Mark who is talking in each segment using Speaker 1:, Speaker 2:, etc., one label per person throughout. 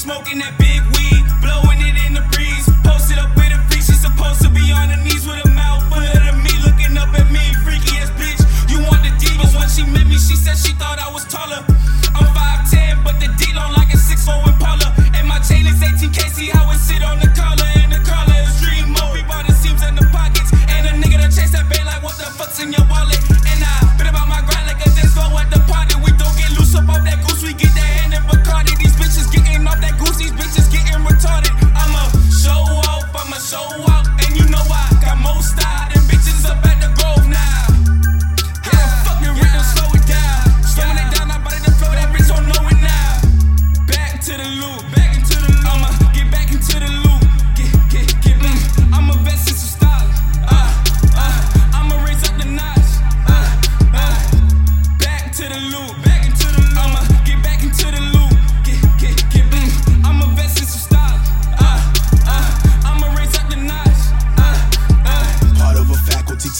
Speaker 1: smoking that big weed, blowing it in the breeze. Posted up with a freak, she supposed to be on her knees with a mouth full of me, looking up at me, freaky ass bitch. You want the D, but when she met me, she said she thought I was taller.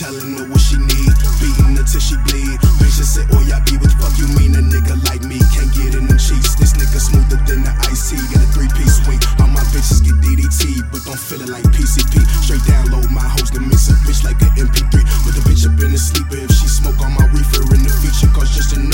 Speaker 2: Telling her what she need. Beating her till she bleed. Bitch just say, oh yeah, be what the fuck you mean? A nigga like me can't get in them cheeks. This nigga smoother than the ice tea. Got a three piece swing. All my bitches get DDT, but don't feel it like PCP. Straight download my host and mix a bitch like an MP3. Put the bitch up in the sleeper if she smoke on my reefer in the feature. cause just enough